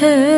है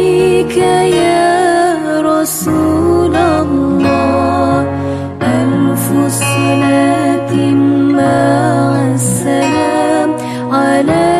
عليك يا رسول الله. ألف الصلاة مع السلام عليك.